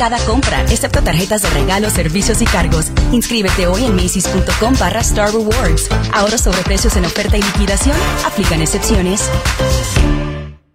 cada compra, excepto tarjetas de regalo, servicios y cargos. Inscríbete hoy en Macy's.com barra Star Rewards. Ahora sobre precios en oferta y liquidación. Aplican excepciones.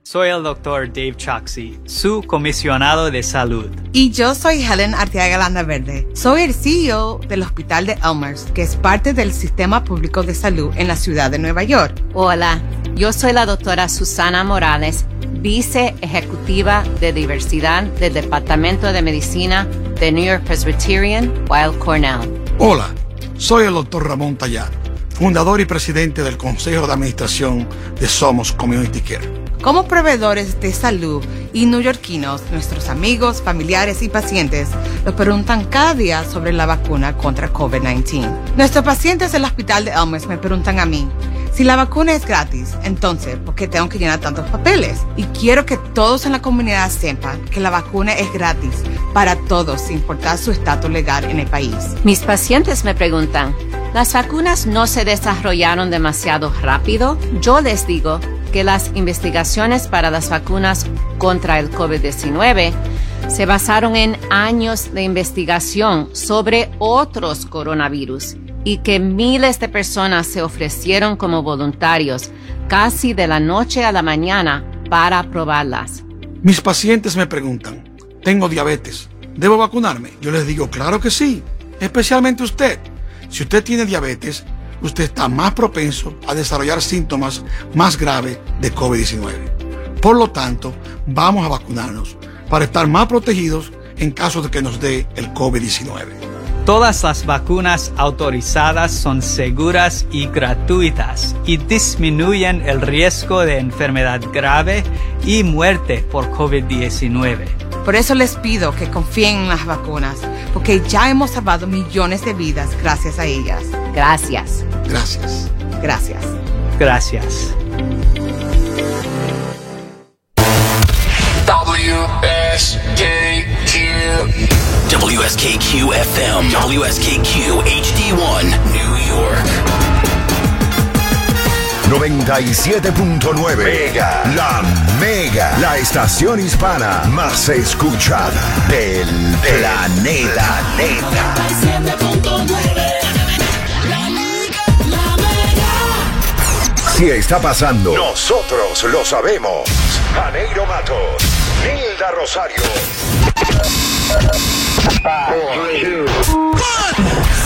Soy el doctor Dave Choxy, su comisionado de salud. Y yo soy Helen Arteaga Landa Verde. Soy el CEO del Hospital de Elmers, que es parte del Sistema Público de Salud en la ciudad de Nueva York. Hola, yo soy la doctora Susana Morales, vice ejecutiva de diversidad del Departamento de Medicina de New York Presbyterian Weill Cornell. Hola, soy el doctor Ramón Tallar, fundador y presidente del Consejo de Administración de Somos Community Care. Como proveedores de salud y neoyorquinos, nuestros amigos, familiares y pacientes nos preguntan cada día sobre la vacuna contra COVID-19. Nuestros pacientes del Hospital de Elmers me preguntan a mí, si la vacuna es gratis, entonces, ¿por qué tengo que llenar tantos papeles? Y quiero que todos en la comunidad sepan que la vacuna es gratis para todos, sin importar su estatus legal en el país. Mis pacientes me preguntan, ¿las vacunas no se desarrollaron demasiado rápido? Yo les digo que las investigaciones para las vacunas contra el COVID-19 se basaron en años de investigación sobre otros coronavirus y que miles de personas se ofrecieron como voluntarios casi de la noche a la mañana para probarlas. Mis pacientes me preguntan, tengo diabetes, ¿debo vacunarme? Yo les digo, claro que sí, especialmente usted. Si usted tiene diabetes, usted está más propenso a desarrollar síntomas más graves de COVID-19. Por lo tanto, vamos a vacunarnos para estar más protegidos en caso de que nos dé el COVID-19. Todas las vacunas autorizadas son seguras y gratuitas y disminuyen el riesgo de enfermedad grave y muerte por COVID-19. Por eso les pido que confíen en las vacunas, porque ya hemos salvado millones de vidas gracias a ellas. Gracias. Gracias. Gracias. Gracias. WSKQ FM, WSKQ HD1, New York. 97.9 Mega, la Mega, la estación hispana más escuchada del planeta. Si está pasando, nosotros lo sabemos. Janeiro Matos, Hilda Rosario.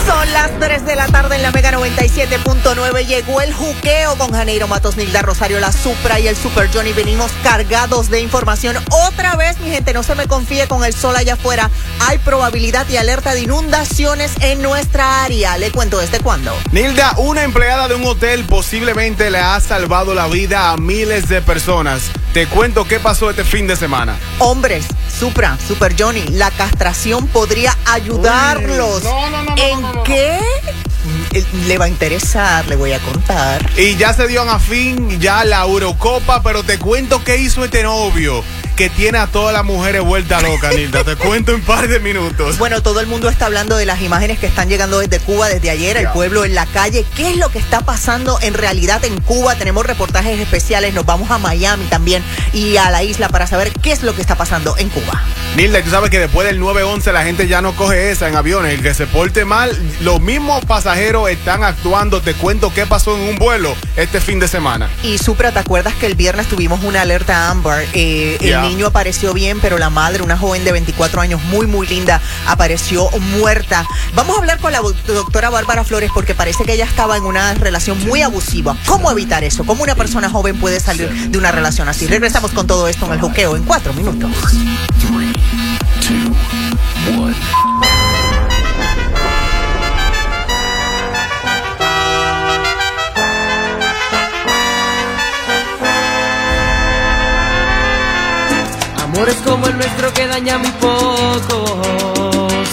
Son las 3 de la tarde en la Mega 97.9. Llegó el juqueo con Janeiro Matos, Nilda Rosario, la Supra y el Super Johnny. Venimos cargados de información. Otra vez, mi gente, no se me confíe con el sol allá afuera. Hay probabilidad y alerta de inundaciones en nuestra área. Le cuento desde cuándo. Nilda, una empleada de un hotel posiblemente le ha salvado la vida a miles de personas. Te cuento qué pasó este fin de semana. Hombres, Supra, Super Johnny, la castración podría ayudarlos. no, no, no, ¿En qué? Mm, Le va a interesar, le voy a contar. Y ya se dio a fin ya la Eurocopa, pero te cuento qué hizo este novio que tiene a todas las mujeres vuelta loca, Nilda. Te cuento en un par de minutos. Bueno, todo el mundo está hablando de las imágenes que están llegando desde Cuba desde ayer, el pueblo en la calle. ¿Qué es lo que está pasando en realidad en Cuba? Tenemos reportajes especiales, nos vamos a Miami también y a la isla para saber qué es lo que está pasando en Cuba. Nilda, tú sabes que después del 9-11 la gente ya no coge esa en aviones. El que se porte mal, los mismos pasajeros están actuando. Te cuento qué pasó en un vuelo este fin de semana. Y Supra, ¿te acuerdas que el viernes tuvimos una alerta Amber? Eh, Ya. El niño apareció bien, pero la madre, una joven de 24 años muy, muy linda, apareció muerta. Vamos a hablar con la doctora Bárbara Flores porque parece que ella estaba en una relación muy abusiva. ¿Cómo evitar eso? ¿Cómo una persona joven puede salir de una relación así? Regresamos con todo esto en el juqueo en cuatro minutos. Amores como el nuestro que dañan muy pocos.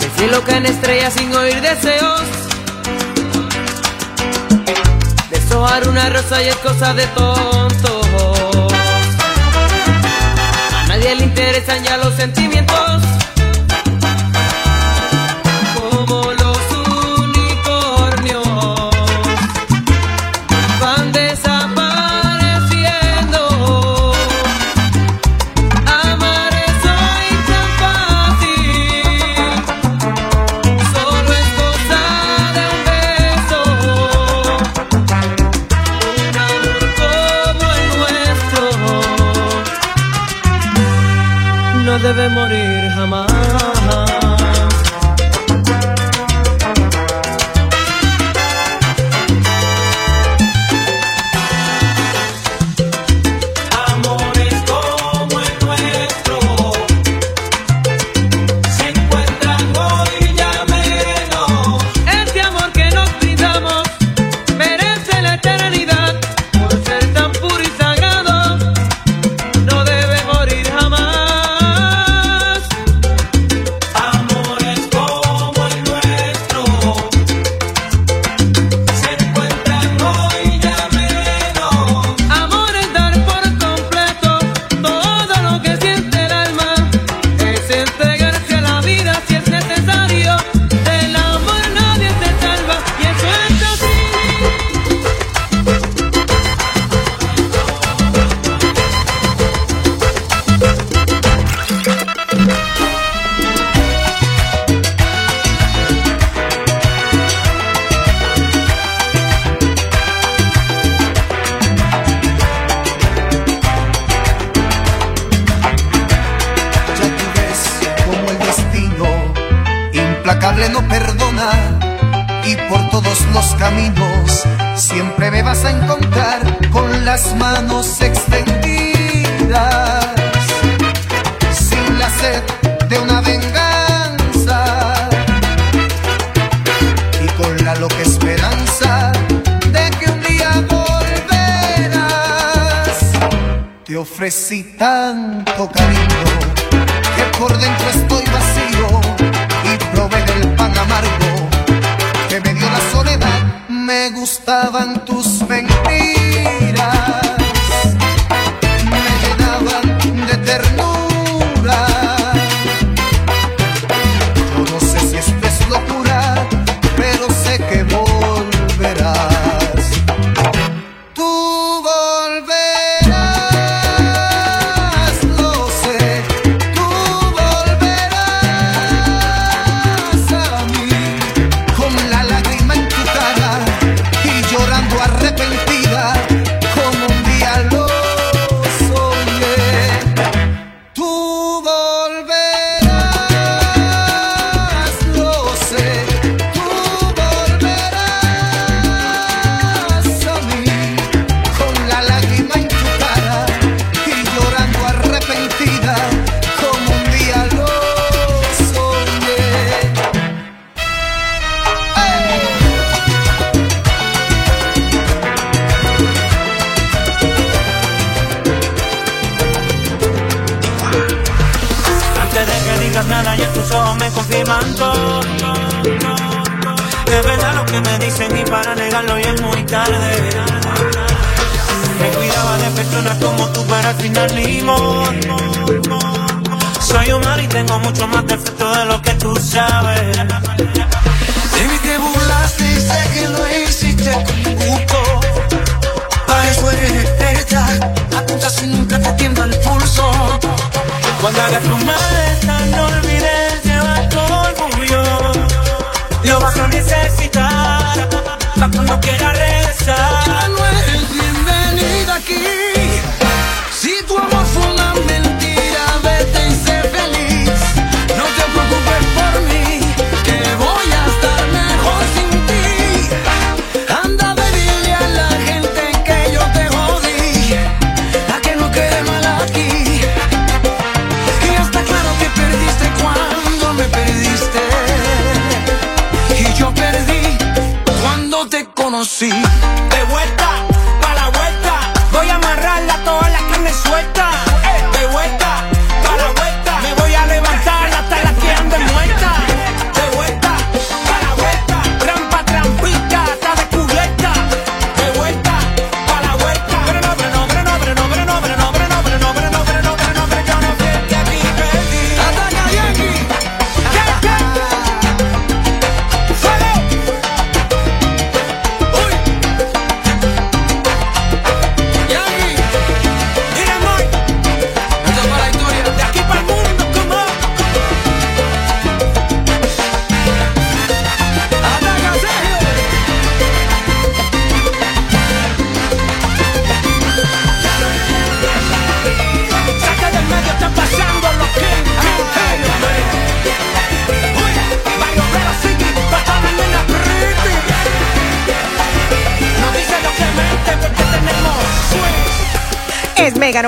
Del cielo caen estrellas sin oír deseos. Deshojar una rosa y es cosa de tontos. A nadie le interesan ya los sentimientos.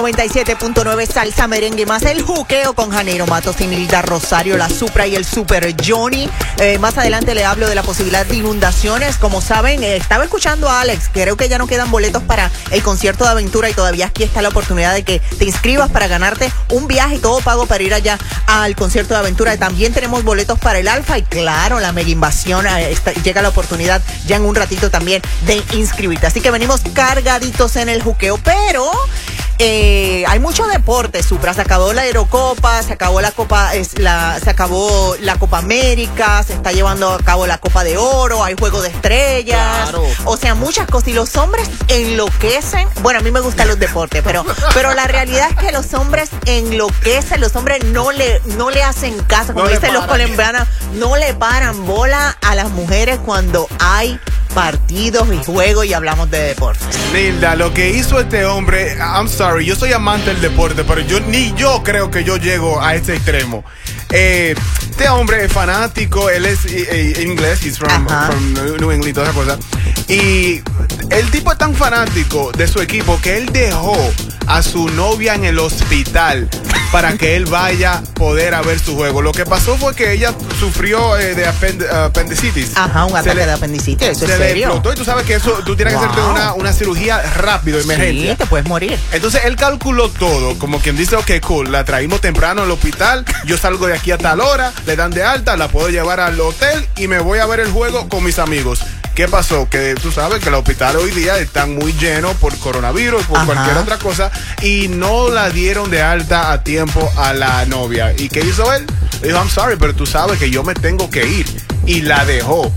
97.9 Salsa Merengue más el juqueo con Janeiro Matos y Nilda Rosario, la Supra y el Super Johnny. Eh, más adelante le hablo de la posibilidad de inundaciones. Como saben, eh, estaba escuchando a Alex, creo que ya no quedan boletos para el concierto de aventura y todavía aquí está la oportunidad de que te inscribas para ganarte un viaje y todo pago para ir allá al concierto de aventura. También tenemos boletos para el Alfa y claro, la mega invasión. eh, llega la oportunidad ya en un ratito también de inscribirte. Así que venimos cargaditos en el juqueo, pero eh, hay mucho deporte, Supra. Se acabó la Aerocopa, se acabó la Copa, es la, se acabó la Copa América, se está llevando a cabo la Copa de Oro, hay juego de estrellas. O sea, muchas cosas. Y los hombres enloquecen. Bueno, a mí me gustan los deportes, pero, pero la realidad es que los hombres enloquecen, los hombres no le, no le hacen caso, como No dicen los colombianos, no le paran bola a las mujeres cuando hay partidos y juegos y hablamos de deportes. Nilda, lo que hizo este hombre, I'm sorry, yo soy amante del deporte, pero yo ni yo creo que yo llego a ese extremo. Eh, este hombre es fanático, él es eh, eh, inglés, he's from, from New England y toda esa cosa. Y el tipo es tan fanático de su equipo que él dejó a su novia en el hospital para que él vaya a poder a ver su juego. Lo que pasó fue que ella sufrió eh, de apend- apendicitis. Ajá, un ataque le- de apendicitis, eso se es le serio. explotó y tú sabes que eso, tú tienes que hacerte una, una cirugía rápido, emergencia. Sí, te puedes morir. Entonces él calculó todo, como quien dice, ok, cool, la traímos temprano al hospital, yo salgo de aquí a tal hora, le dan de alta, la puedo llevar al hotel y me voy a ver el juego con mis amigos. ¿Qué pasó? Que tú sabes que los hospitales hoy día están muy llenos por coronavirus, por Ajá. cualquier otra cosa, y no la dieron de alta a tiempo a la novia. ¿Y qué hizo él? Dijo, I'm sorry, pero tú sabes que yo me tengo que ir. Y la dejó.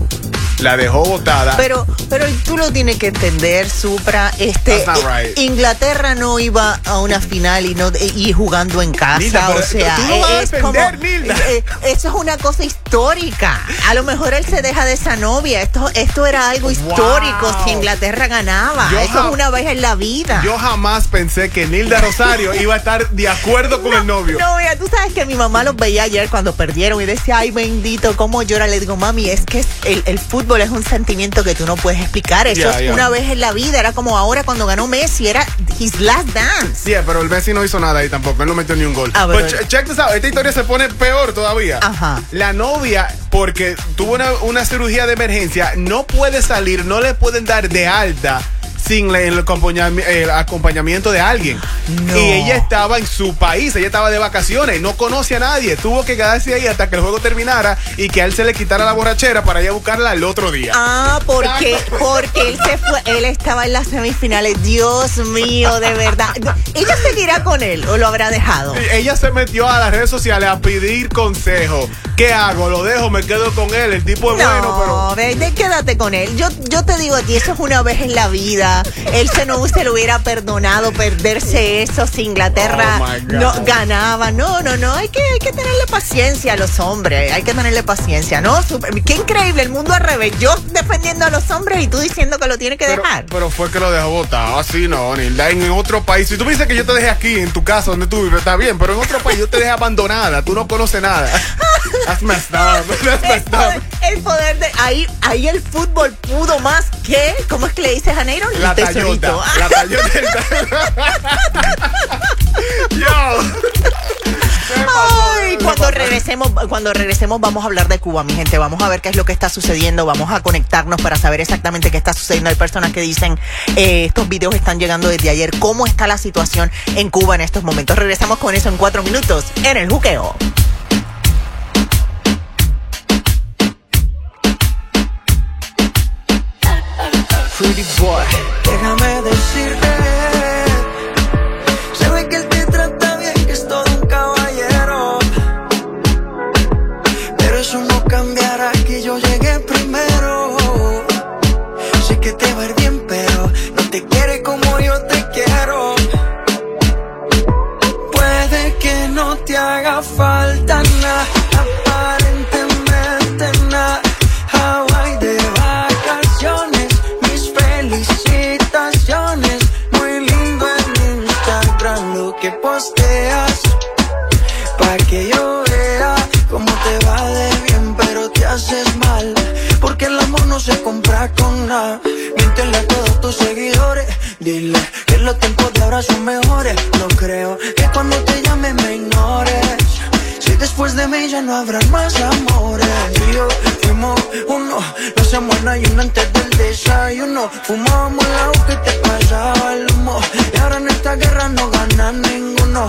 La dejó botada. Pero, pero tú lo tienes que entender, Supra. Este, right. Inglaterra no iba a una final y no y jugando en casa. Nilda, o sea, tú no vas a es defender, como- Nilda. eh, eso es una cosa histórica. A lo mejor él se deja de esa novia. Esto, esto era algo histórico si Inglaterra ganaba. Yo eso es una vez en la vida. Yo jamás pensé que Nilda Rosario iba a estar de acuerdo con el novio. No, mira, tú sabes que mi mamá los veía ayer cuando perdieron y decía, ay, bendito, cómo llora. Le digo, mami, es que es- el, el fútbol es un sentimiento que tú no puedes explicar. Eso Ya, es ya. una vez en la vida. Era como ahora cuando ganó Messi, era his last dance. Sí, pero el Messi no hizo nada ahí tampoco, él no metió ni un gol. Ah, Pues pero- ch- check this out, esta historia se pone peor todavía. Ajá. La novia, porque tuvo una, una cirugía de emergencia, no puede salir, no le pueden dar de alta sin la- el, acompañami- el acompañamiento de alguien. No. Y ella estaba en su país, ella estaba de vacaciones, no conoce a nadie, tuvo que quedarse ahí hasta que el juego terminara y que a él se le quitara la borrachera para ir a buscarla el otro día. Ah, porque, porque él se fue, él estaba en las semifinales. Dios mío, de verdad. ¿Ella seguirá con él o lo habrá dejado? Ella se metió a las redes sociales a pedir consejo. ¿Qué hago? ¿Lo dejo? ¿Me quedo con él? El tipo es bueno, pero... No, ve, de- quédate con él. Yo, yo te digo a ti, eso es una vez en la vida. Él se no se lo hubiera perdonado perderse eso si Inglaterra Oh, no ganaba. No, no, no. Hay que, hay que tenerle paciencia a los hombres. Hay que tenerle paciencia, ¿no? Super- qué increíble, el mundo al revés. Yo defendiendo a los hombres y tú diciendo que lo tiene que Pero, dejar. pero fue que lo dejó botado. Así no, Nilda. En otro país. Si tú me dices que yo te dejé aquí, en tu casa, donde tú vives, está bien. Pero en otro país yo te dejé abandonada. Tú no conoces nada. That's messed up. That's El messed poder, up. el poder de ahí, ahí el fútbol pudo más que, ¿cómo es que le dice Janeiro? El La tesorito. Tayota. La Tayota. Yo. Ay, cuando regresemos, cuando regresemos vamos a hablar de Cuba, mi gente. Vamos a ver qué es lo que está sucediendo. Vamos a conectarnos para saber exactamente qué está sucediendo. Hay personas que dicen eh, estos videos están llegando desde ayer. ¿Cómo está la situación en Cuba en estos momentos? Regresamos con eso en cuatro minutos en el juqueo. Pretty boy. Déjame decirte, se ve que él te trata bien, que es todo un caballero. Pero eso no cambiará que yo llegué primero. Sé que te va a ir bien, pero no te quiere como yo te quiero. Puede que no te haga falta no se compra con nada. Miéntele a todos tus seguidores. Dile que los tiempos de ahora son mejores. No creo que cuando te llame me ignores. Si después de mí ya no habrá más amores. Tú y yo fuimos uno, no hacemos nada y uno antes del desayuno. Fumábamos agua que te pasaba el humo. Y ahora en esta guerra no gana ninguno.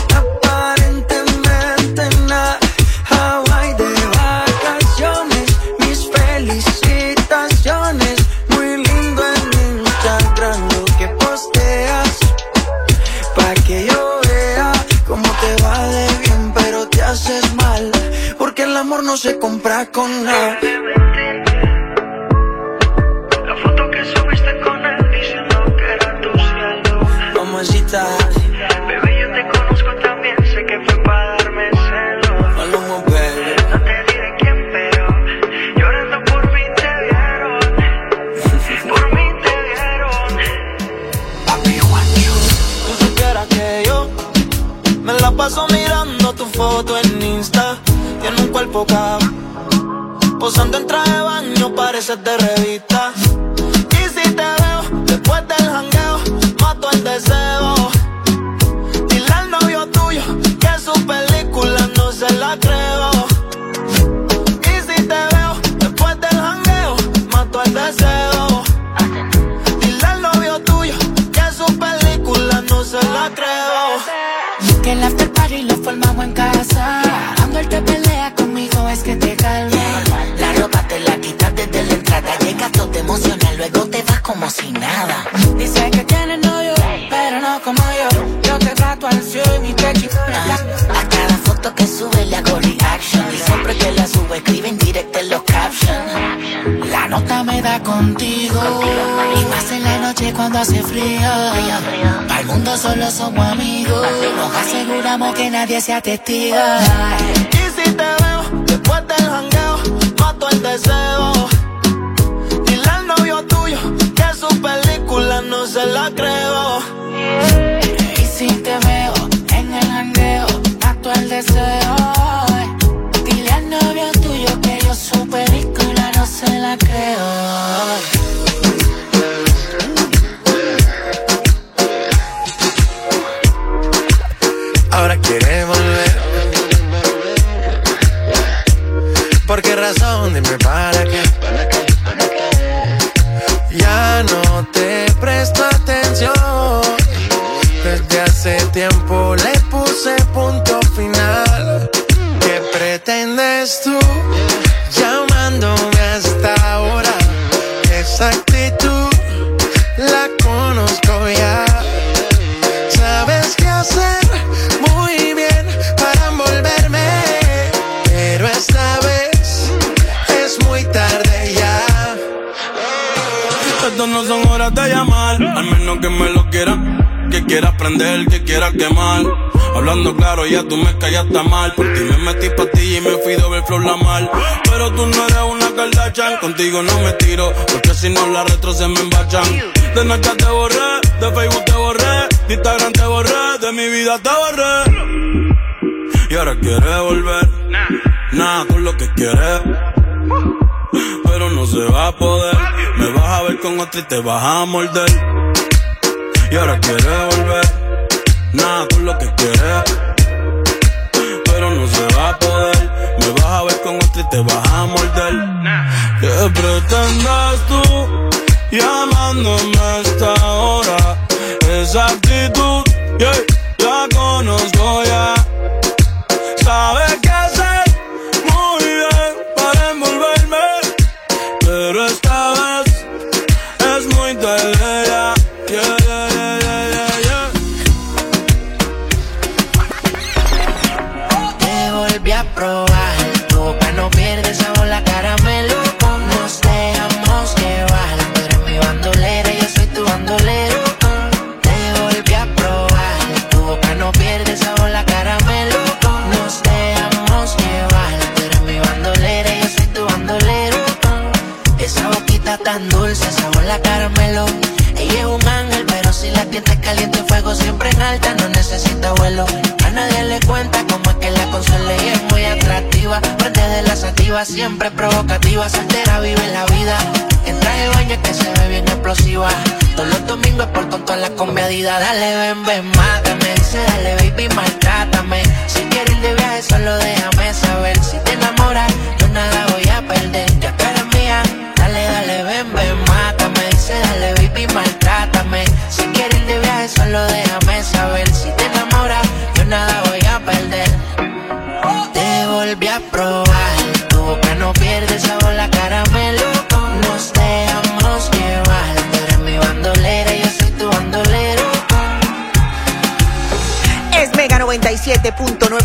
amor no se compra con nada. La foto que subiste con él diciendo que era tu cielo. Mamacita, Bebé, yo te conozco también, sé que fue para darme celos. Paloma, baby. No te diré quién, pero llorando por mí te vieron. Por mí te vieron. Tú supieras que yo me la paso mirando tu foto en cuerpo. Posando en traje de baño, pareces de revista. Y si te veo después del jangueo, mato el deseo. Que te calma. La ropa te la quitas desde la entrada. Llegas todo emocional, luego te vas como si nada. Dice que tiene novio, pero no como yo. Yo te trato al cielo y mi pecho A cada foto que sube le hago reaction. Y siempre que la subo escribe en directo en los captions. La nota me da contigo. Y más en la noche cuando hace frío. Para el mundo solo somos amigos. Nos aseguramos que nadie sea testigo. Y si te veo después del jangueo, mato el deseo. Dile al novio tuyo que su película no se la creo. Y si te veo en el jangueo, acto el deseo. Dile al novio tuyo que yo su película no se la creo. Son horas de llamar, al menos que me lo quieras. Que quieras prender, que quieras quemar. Hablando claro, ya tú me callaste mal. Por ti me metí pa' ti y me fui doble flor la mal. Pero tú no eres una Kardashian, contigo no me tiro. Porque si no las retro se me embachan. De Snapchat te borré, de Facebook te borré, de Instagram te borré, de mi vida te borré. Y ahora quieres volver, nada con lo que quieres. Pero no se va a poder. Me vas a ver con otra y te vas a morder. Y ahora quieres volver, nada con lo que quieres. Pero no se va a poder. Me vas a ver con otra y te vas a morder. ¿Qué pretendes tú llamándome a esta hora? Esa actitud, siempre en alta, no necesita vuelo. A nadie le cuenta cómo es que la consuela ella es muy atractiva. Prende de la sativa, siempre provocativa, soltera vive la vida. En traje de baño es que se ve bien explosiva. Todos los domingos por tonto a la comedida. Dale, ven, ven, mátame. Dice, dale, baby, maltrátame. Si quieres ir de viaje, solo déjame saber. Si te enamoras,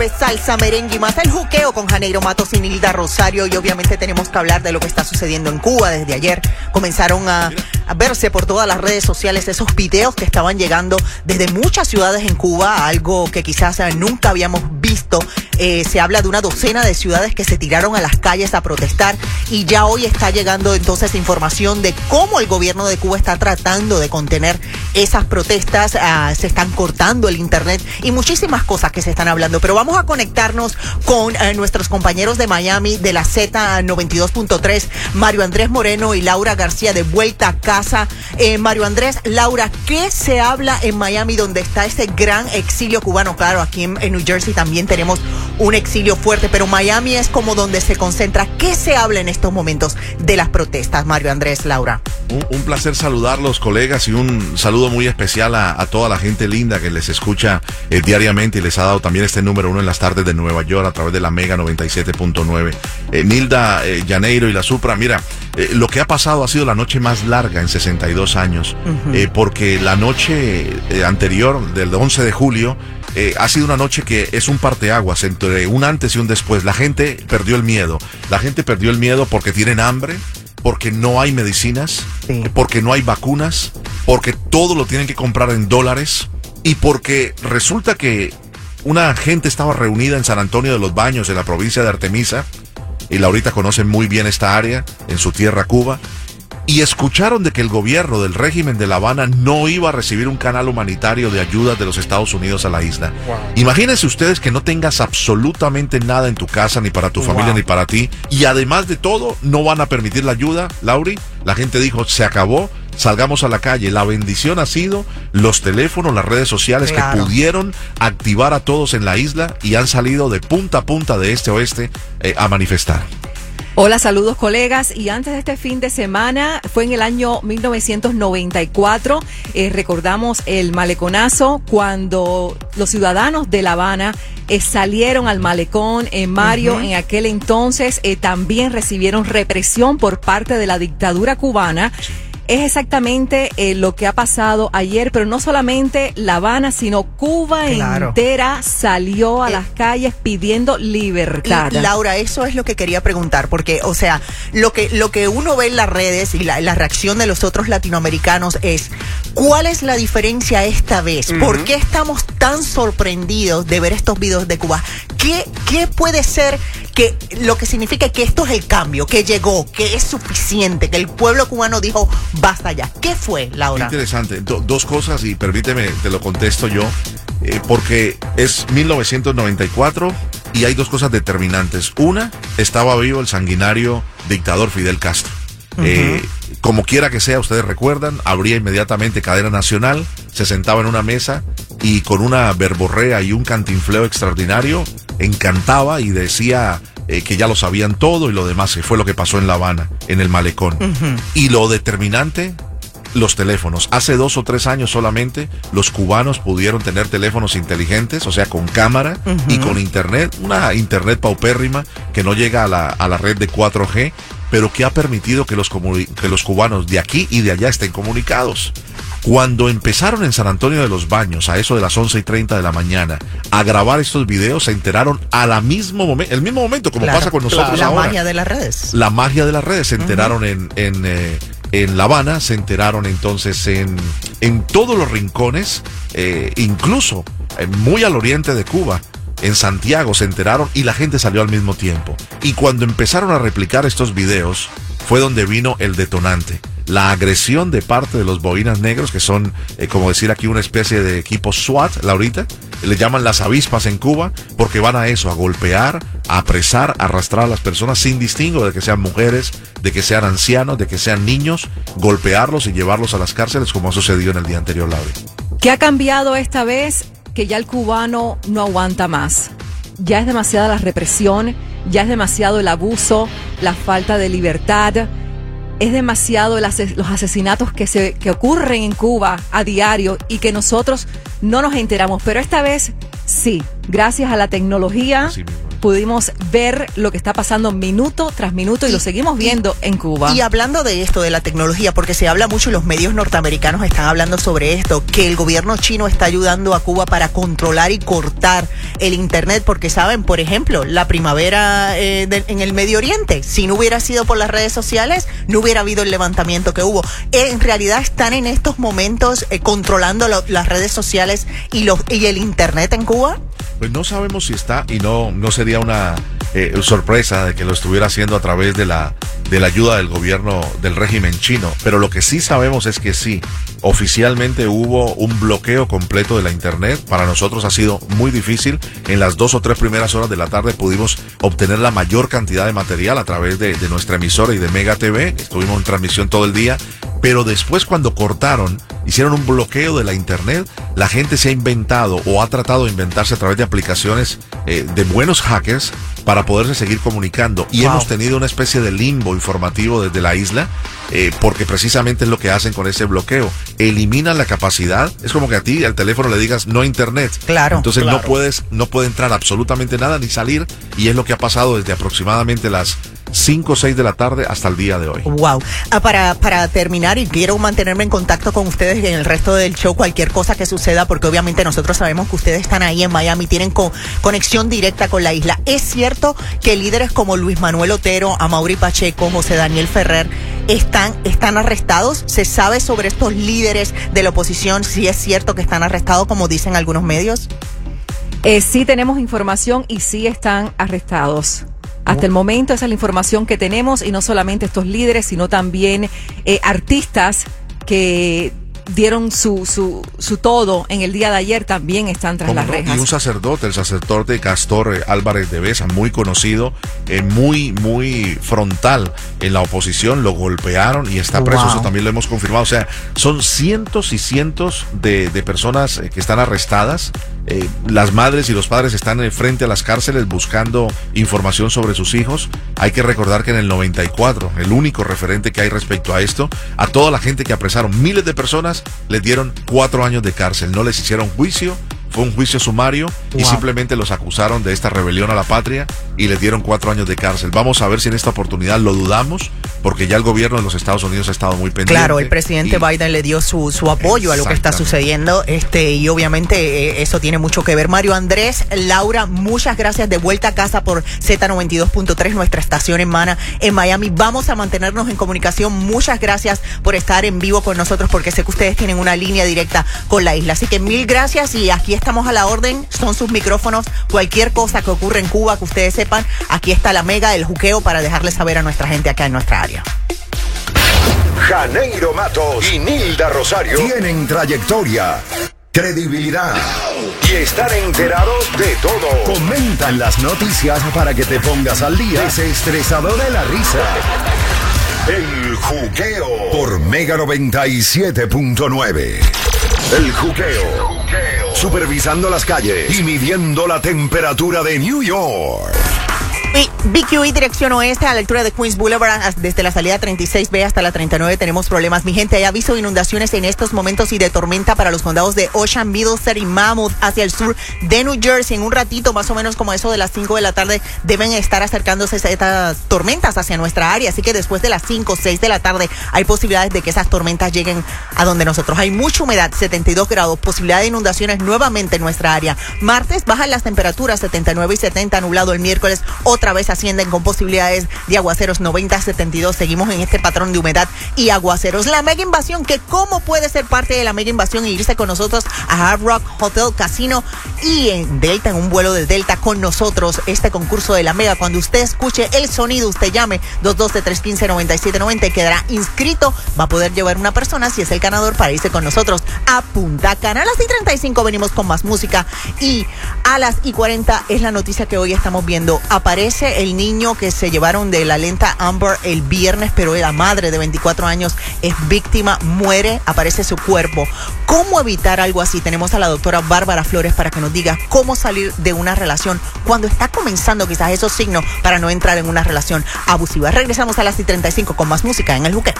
97.9 Salsa Merengue más el juqueo con Janeiro Matos y Nilda Rosario. Y obviamente tenemos que hablar de lo que está sucediendo en Cuba. Desde ayer comenzaron a, a verse por todas las redes sociales esos videos que estaban llegando desde muchas ciudades en Cuba, algo que quizás nunca habíamos visto. Eh, se habla de una docena de ciudades que se tiraron a las calles a protestar y ya hoy está llegando entonces información de cómo el gobierno de Cuba está tratando de contener esas protestas. Ah, se están cortando el internet y muchísimas cosas que se están hablando. Pero vamos a conectarnos con eh, nuestros compañeros de Miami de la Z92.3, Mario Andrés Moreno y Laura García de vuelta a casa. Eh, Mario Andrés, Laura, ¿qué se habla en Miami donde está ese gran exilio cubano? Claro, aquí en, en New Jersey también tenemos un exilio fuerte, pero Miami es como donde se concentra. ¿Qué se habla en estos momentos de las protestas, Mario Andrés, Laura? Un, un placer saludarlos, colegas, y un saludo muy especial a, a toda la gente linda que les escucha eh, diariamente y les ha dado también este número uno en las tardes de Nueva York a través de la Mega 97.9. Eh, Nilda, eh, Llaneiro y la Supra, mira, eh, lo que ha pasado ha sido la noche más larga en 62 años, Ujú. eh, porque la noche anterior, del 11 de julio, eh, ha sido una noche que es un parteaguas entre un antes y un después. La gente perdió el miedo. La gente perdió el miedo porque tienen hambre, porque no hay medicinas, porque no hay vacunas, porque todo lo tienen que comprar en dólares y porque resulta que una gente estaba reunida en San Antonio de los Baños, en la provincia de Artemisa, y Laurita conoce muy bien esta área, en su tierra Cuba, y escucharon de que el gobierno del régimen de La Habana no iba a recibir un canal humanitario de ayuda de los Estados Unidos a la isla. Imagínense ustedes que no tengas absolutamente nada en tu casa, ni para tu familia, Wow. ni para ti, y además de todo, no van a permitir la ayuda, Lauri. La gente dijo, se acabó, salgamos a la calle. La bendición ha sido los teléfonos, las redes sociales Claro. que pudieron activar a todos en la isla y han salido de punta a punta de este a oeste eh, a manifestar. Hola, saludos colegas. Y antes de este fin de semana, fue en el año 1994, eh, recordamos el maleconazo cuando los ciudadanos de La Habana eh, salieron al malecón. en Mario, Ujú. en aquel entonces, eh, también recibieron represión por parte de la dictadura cubana. Es exactamente eh, lo que ha pasado ayer, pero no solamente La Habana, sino Cuba Claro. entera salió a las calles pidiendo libertad. Y, Laura, eso es lo que quería preguntar, porque, o sea, lo que, lo que uno ve en las redes y la, la reacción de los otros latinoamericanos es, ¿cuál es la diferencia esta vez? ¿Por qué estamos tan sorprendidos de ver estos videos de Cuba? ¿Qué, qué puede ser que lo que significa que esto es el cambio, que llegó, que es suficiente, que el pueblo cubano dijo, basta ya? ¿Qué fue, Qué Laura? interesante. Do- dos cosas y permíteme, te lo contesto yo, eh, porque es 1994 y hay dos cosas determinantes. Una, estaba vivo el sanguinario dictador Fidel Castro. Eh, como quiera que sea, ustedes recuerdan, abría inmediatamente cadena nacional, se sentaba en una mesa y con una verborrea y un cantinfleo extraordinario, encantaba y decía eh, que ya lo sabían todo y lo demás, que fue lo que pasó en La Habana, en el malecón. Y lo determinante, los teléfonos. Hace dos o tres años solamente los cubanos pudieron tener teléfonos inteligentes, o sea, con cámara y con internet, una internet paupérrima que no llega a la, a la red de 4G, pero que ha permitido que los, que los cubanos de aquí y de allá estén comunicados. Cuando empezaron en San Antonio de los Baños, a eso de las 11 y 30 de la mañana, a grabar estos videos, se enteraron a la mismo momento, el mismo momento, como Claro, pasa con nosotros La ahora magia de las redes. la magia de las redes. Se enteraron en, en, eh, en La Habana, se enteraron entonces en, en todos los rincones, eh, incluso eh, muy al oriente de Cuba. En Santiago se enteraron y la gente salió al mismo tiempo. Y cuando empezaron a replicar estos videos, fue donde vino el detonante. La agresión de parte de los boinas negros, que son, eh, como decir aquí, una especie de equipo SWAT, Laurita, le llaman las avispas en Cuba, porque van a eso, a golpear, a apresar, a arrastrar a las personas sin distingo de que sean mujeres, de que sean ancianos, de que sean niños, golpearlos y llevarlos a las cárceles como ha sucedido en el día anterior, Laura. ¿Qué ha cambiado esta vez? Que ya el cubano no aguanta más. Ya es demasiada la represión, ya es demasiado el abuso, la falta de libertad, es demasiado los asesinatos que, se, que ocurren en Cuba a diario y que nosotros no nos enteramos. Pero esta vez sí, gracias a la tecnología pudimos ver lo que está pasando minuto tras minuto y, lo seguimos viendo en Cuba. Y hablando de esto, de la tecnología, porque se habla mucho y los medios norteamericanos están hablando sobre esto, que el gobierno chino está ayudando a Cuba para controlar y cortar el Internet, porque saben, por ejemplo, la primavera eh, en el Medio Oriente, si no hubiera sido por las redes sociales, no hubiera habido el levantamiento que hubo. En realidad están en estos momentos eh, controlando lo- las redes sociales y, los, y el Internet en Cuba. Pues no sabemos si está y no, no una eh, sorpresa de que lo estuviera haciendo a través de la, de la ayuda del gobierno del régimen chino. Pero lo que sí sabemos es que sí, oficialmente hubo un bloqueo completo de la internet. Para nosotros ha sido muy difícil. En las dos o tres primeras horas de la tarde pudimos obtener la mayor cantidad de material a través de, nuestra emisora y de Mega TV. Estuvimos en transmisión todo el día. Pero después cuando cortaron, hicieron un bloqueo de la internet, la gente se ha inventado o ha tratado de inventarse a través de aplicaciones eh, de buenos hackers para poderse seguir comunicando. Y Wow. hemos tenido una especie de limbo informativo desde la isla, eh, porque precisamente es lo que hacen con ese bloqueo. Eliminan la capacidad. Es como que a ti al teléfono le digas no internet. Claro. Entonces no puedes, no puede entrar absolutamente nada ni salir. Y es lo que ha pasado desde aproximadamente las 5 o 6 de la tarde hasta el día de hoy. Wow. Ah, para, para terminar, y quiero mantenerme en contacto con ustedes en el resto del show, cualquier cosa que suceda, porque obviamente nosotros sabemos que ustedes están ahí en Miami, tienen co- conexión directa con la isla. Es cierto que líderes como Luis Manuel Otero, Amaury Pacheco, José Daniel Ferrer, están, están arrestados. ¿Se sabe sobre estos líderes de la oposición si es cierto que están arrestados, como dicen algunos medios? Eh, sí tenemos información y sí están arrestados. Hasta el momento esa es la información que tenemos y no solamente estos líderes, sino también eh, artistas que dieron su, su, su todo en el día de ayer también están tras ¿Cómo las no? rejas. Y un sacerdote, el sacerdote Castor eh, Álvarez de Besa, muy conocido, eh, muy, muy frontal en la oposición, lo golpearon y está preso, Wow. eso también lo hemos confirmado. O sea, son cientos y cientos de, de personas eh, que están arrestadas. Eh, las madres y los padres están frente a las cárceles buscando información sobre sus hijos. Hay que recordar que en el 94, el único referente que hay respecto a esto, a toda la gente que apresaron, miles de personas, les dieron cuatro años de cárcel. No les hicieron juicio, un juicio sumario y simplemente los acusaron de esta rebelión a la patria y les dieron cuatro años de cárcel. Vamos a ver si en esta oportunidad lo dudamos, porque ya el gobierno de los Estados Unidos ha estado muy pendiente. Claro, el presidente Y- Biden le dio su, su apoyo a lo que está sucediendo, este, y obviamente eh, eso tiene mucho que ver. Mario Andrés, Laura, muchas gracias de vuelta a casa por Z92.3, nuestra estación hermana en Miami. Vamos a mantenernos en comunicación. Muchas gracias por estar en vivo con nosotros, porque sé que ustedes tienen una línea directa con la isla. Así que mil gracias y aquí estamos a la orden. Son sus micrófonos. Cualquier cosa que ocurra en Cuba, que ustedes sepan, aquí está la mega, el juqueo para dejarles saber a nuestra gente acá en nuestra área. Janeiro Matos y Nilda Rosario tienen trayectoria, credibilidad y están enterados de todo. Comentan las noticias para que te pongas al día, desestresado de la risa. El juqueo por Mega 97.9. El juqueo. Supervisando las calles y midiendo la temperatura de New York. BQE dirección oeste a la altura de Queens Boulevard desde la salida 36B hasta la 39 tenemos problemas. Mi gente, hay aviso de inundaciones en estos momentos y de tormenta para los condados de Ocean, Middlesex y Mammoth hacia el sur de New Jersey. En un ratito, más o menos como eso de las 5 de la tarde, deben estar acercándose estas tormentas hacia nuestra área. Así que después de las 5 o 6 de la tarde hay posibilidades de que esas tormentas lleguen a donde nosotros. Hay mucha humedad, 72 grados, posibilidad de inundaciones nuevamente en nuestra área. Martes bajan las temperaturas 79 y 70, nublado el miércoles, otra vez ascienden con posibilidades de aguaceros 90 72. Seguimos en este patrón de humedad y aguaceros. La mega invasión, que cómo puede ser parte de la mega invasión e irse con nosotros a Hard Rock Hotel Casino y en Delta, en un vuelo de Delta con nosotros, este concurso de la Mega. Cuando usted escuche el sonido, usted llame 212-315-9790 y quedará inscrito. Va a poder llevar una persona, si es el ganador, para irse con nosotros a Punta Cana. A las y 35 venimos con más música y a las y 40 es la noticia que hoy estamos viendo. Aparece el niño que se llevaron de la lenta Amber el viernes, pero la madre de 24 años es víctima, muere, aparece su cuerpo. ¿Cómo evitar algo así? Tenemos a la doctora Bárbara Flores para que nos diga cómo salir de una relación cuando está comenzando quizás esos signos para no entrar en una relación abusiva. Regresamos a las y 35 con más música en el buque.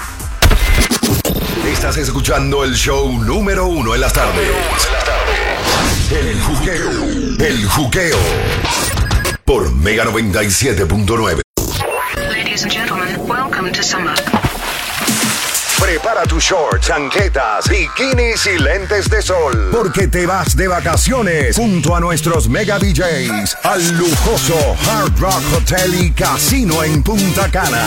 Estás escuchando el show número uno en las tardes. El juqueo. El juqueo. Por Mega 97.9. Ladies and gentlemen, welcome to summer. Prepara tus shorts, chanquetas, bikinis y lentes de sol. Porque te vas de vacaciones junto a nuestros mega DJs al lujoso Hard Rock Hotel y Casino en Punta Cana.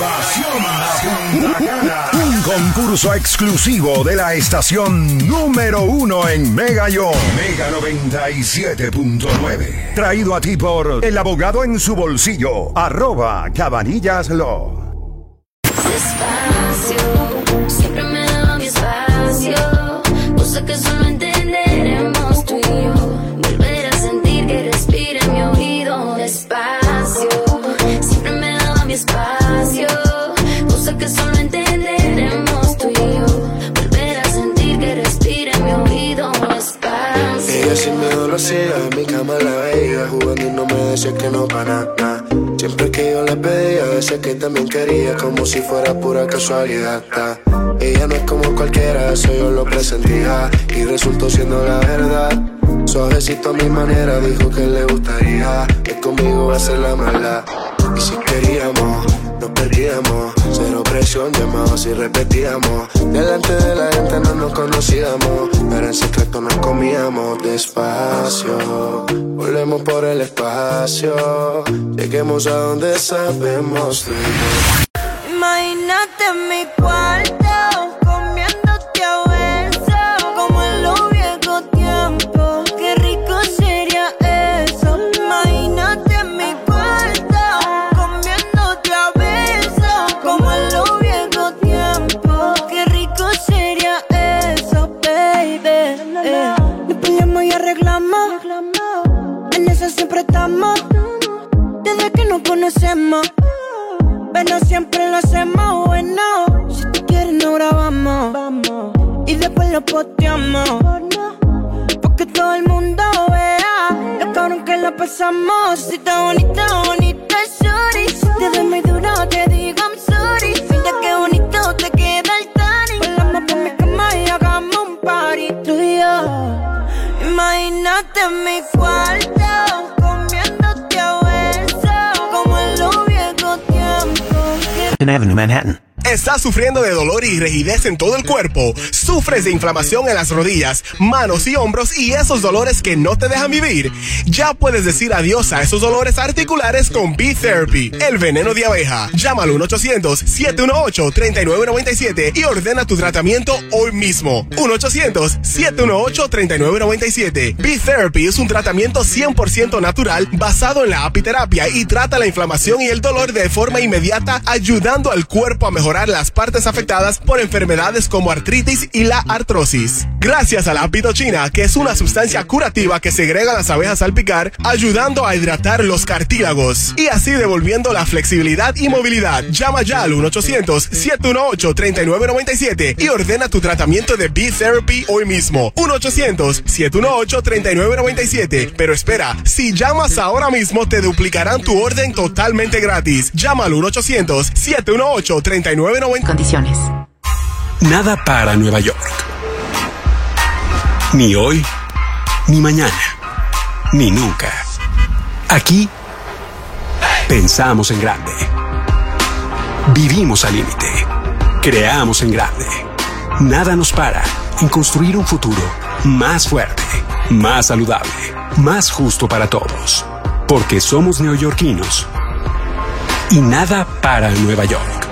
Punta. Un concurso exclusivo de la estación número uno en Mega Yo. Mega 97.9. Traído a ti por el abogado en su bolsillo. Arroba Cabanillas Law. Despacio, siempre me daba mi espacio. Cosa que solo decía que no para nada. Siempre que yo le pedía, decía que también quería Como si fuera pura casualidad. Ella no es como cualquiera, eso yo lo presentía Y resultó siendo la verdad. Suavecito a mi manera, dijo que le gustaría Que conmigo va a ser la mala Y si queríamos, nos perdíamos Cero presión, llamados y repetíamos. Delante de la gente no nos conocíamos Pero en secreto nos comíamos despacio. Volvemos por el espacio Lleguemos a donde sabemos. Imagínate mi cuarto, Desde que nos conocemos. Pero siempre lo hacemos bueno. Si tú quieres, no grabamos. Y después lo posteamos. Porque todo el mundo vea lo cabrón que la pasamos. Si está bonita, bonita, sorry. Si te doy muy duro, te digo I'm sorry. Mira qué bonito te queda el tanning. Volamos por mi cama y hagamos un party. Tú y yo. Imagínate en mi cuarto. Avenue, Manhattan. ¿Estás sufriendo de dolor y rigidez en todo el cuerpo? ¿Sufres de inflamación en las rodillas, manos y hombros y esos dolores que no te dejan vivir? Ya puedes decir adiós a esos dolores articulares con B-Therapy, el veneno de abeja. Llama al 1-800-718-3997 y ordena tu tratamiento hoy mismo. 1-800-718-3997. B-Therapy es un tratamiento 100% natural basado en la apiterapia y trata la inflamación y el dolor de forma inmediata, ayudando al cuerpo a mejorar las partes afectadas por enfermedades como artritis y la artrosis. Gracias a la apitochina, que es una sustancia curativa que segrega las abejas al picar, ayudando a hidratar los cartílagos y así devolviendo la flexibilidad y movilidad. Llama ya al 1-800-718-3997 y ordena tu tratamiento de B-Therapy hoy mismo. 1-800-718-3997. Pero espera, si llamas ahora mismo te duplicarán tu orden totalmente gratis. Llama al 1-800-718-3997. Condiciones. Nada para Nueva York. Ni hoy, ni mañana. ni nunca. Aquí pensamos en grande. Vivimos al límite. Creamos en grande. Nada nos para en construir un futuro más fuerte, más saludable, más justo para todos. Porque somos neoyorquinos. Y nada para Nueva York.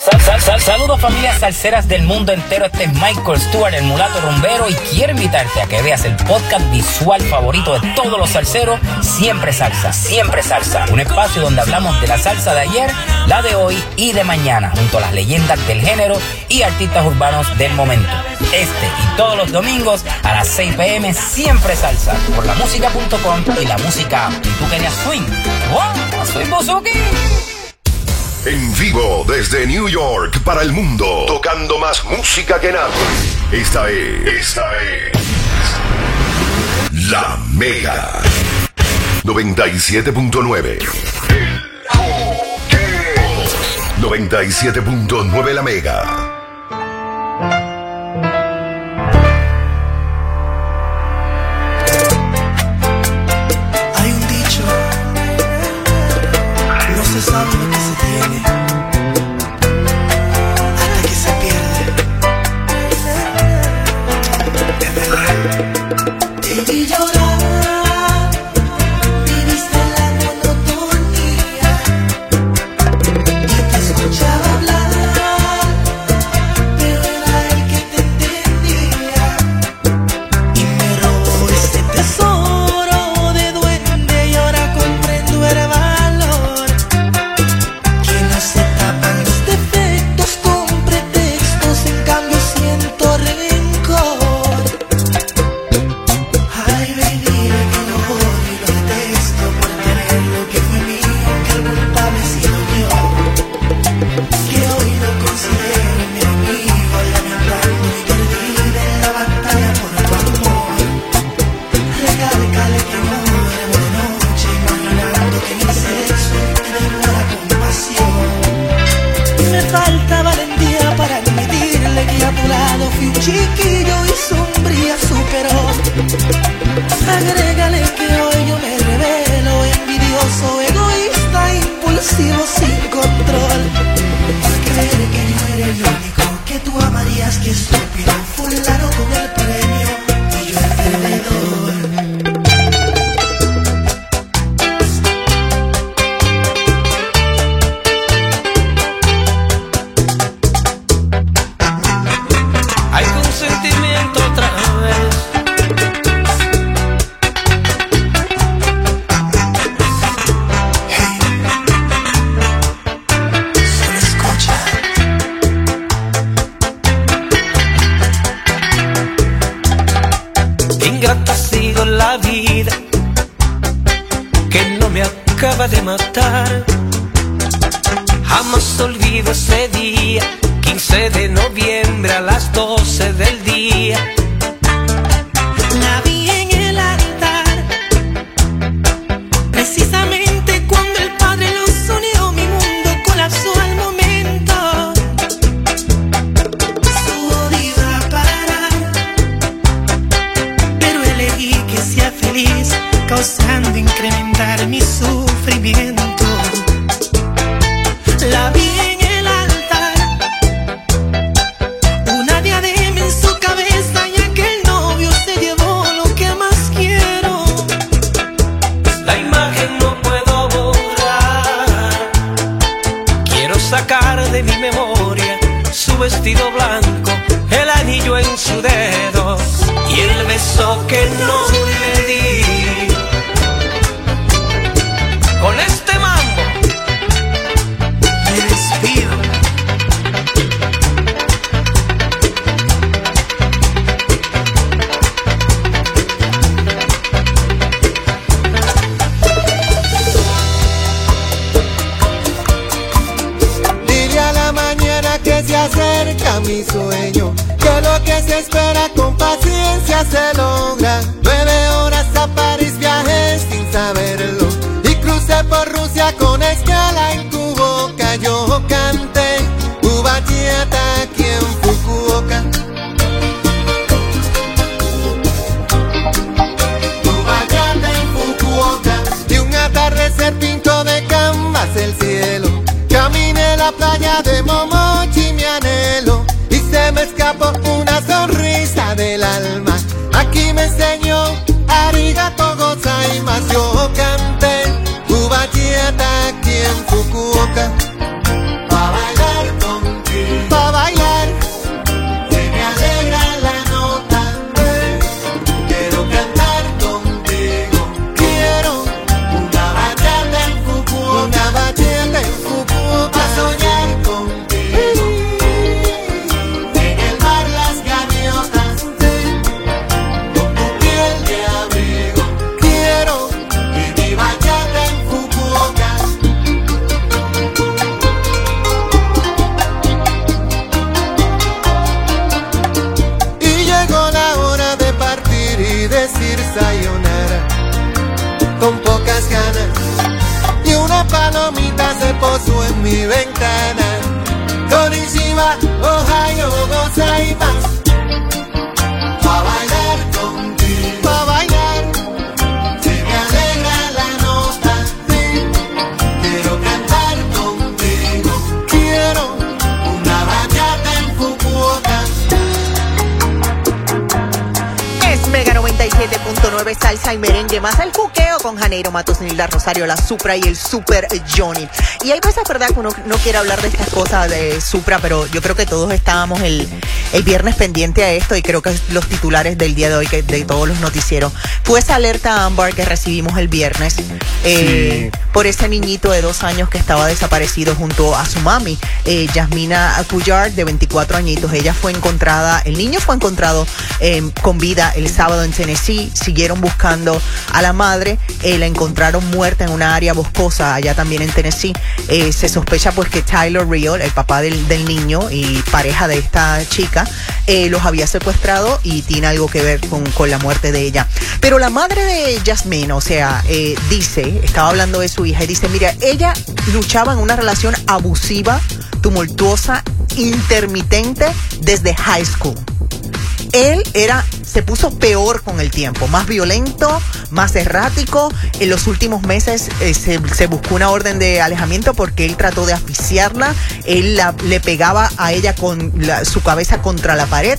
Sal, sal, sal, saludos familias salseras del mundo entero. Este es Michael Stewart, el mulato rumbero, y quiero invitarte a que veas el podcast visual favorito de todos los salseros, Siempre Salsa, Siempre Salsa. Un espacio donde hablamos de la salsa de ayer, la de hoy y de mañana, junto a las leyendas del género y artistas urbanos del momento. Este y todos los domingos a las 6 pm, Siempre Salsa, por la música.com y la música. ¿Y tú querías swing? ¡Wow! ¡Soy Bozuki! En vivo desde New York para el mundo, tocando más música que nadie. Esta es. Esta es. La Mega. 97.9. 97.9 La Mega. Lado fui un chiquillo y sombría superó. Agrégale más el juqueo con Janeiro Matos, Nilda Rosario, la Supra y el Super Johnny. Y hay veces, verdad, que uno no quiere hablar de estas cosas de Supra, pero yo creo que todos estábamos el, el viernes pendiente a esto y creo que los titulares del día de hoy, que de todos los noticieros, fue esa alerta Amber que recibimos el viernes eh, por ese niñito de dos años que estaba desaparecido junto a su mami, eh, Yasmina Cuyard, de 24 añitos. Ella fue encontrada, el niño fue encontrado eh, con vida el sábado en Tennessee. Siguieron buscando a la madre, eh, la encontraron muerta en una área boscosa allá también en Tennessee. Eh, se sospecha pues que Tyler Real, el papá del, del niño y pareja de esta chica, eh, los había secuestrado y tiene algo que ver con, con la muerte de ella. Pero la madre de Jasmine, o sea, eh, dice, estaba hablando de su hija y dice, mira, ella luchaba en una relación abusiva, tumultuosa, intermitente desde high school. Él era, se puso peor con el tiempo, más violento, más errático. En los últimos meses eh, se, se buscó una orden de alejamiento porque él trató de asfixiarla. Él la- le pegaba a ella con la- su cabeza contra la pared.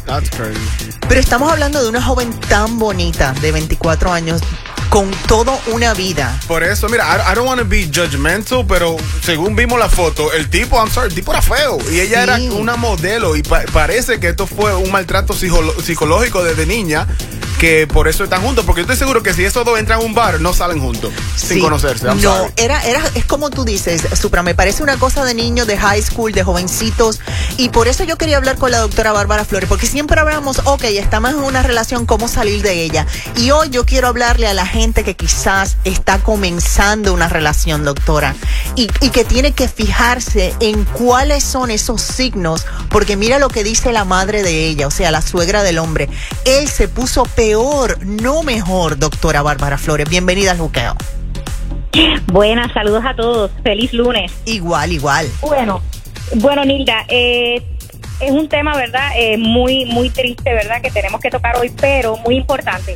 Pero estamos hablando de una joven tan bonita, de 24 años, con toda una vida. Por eso, mira, I, I don't want to be judgmental, pero según vimos la foto, el tipo, I'm sorry, el tipo era feo. Y ella era una modelo. Y pa- parece que esto fue un maltrato psicolo- psicológico desde niña. Que por eso están juntos. Porque yo estoy seguro que si esos dos entran a un bar, no salen juntos. Sin conocerse. I'm no, sorry. era, era, es como tú dices, Supra, me parece una cosa de niños, de high school, de jovencitos. Y por eso yo quería hablar con la doctora Bárbara Flores, porque siempre hablamos, ok, estamos en una relación, ¿cómo salir de ella? Y hoy yo quiero hablarle a la gente que quizás está comenzando una relación, doctora, y, y que tiene que fijarse en cuáles son esos signos, porque mira lo que dice la madre de ella, o sea, la suegra del hombre. Él se puso peor, no mejor, doctora Bárbara Flores. Bienvenida al juqueo. Buenas, saludos a todos. Feliz lunes. Igual, igual. Bueno, bueno, Nilda, eh, es un tema, ¿verdad? Eh, muy, muy triste, ¿verdad? Que tenemos que tocar hoy, pero muy importante.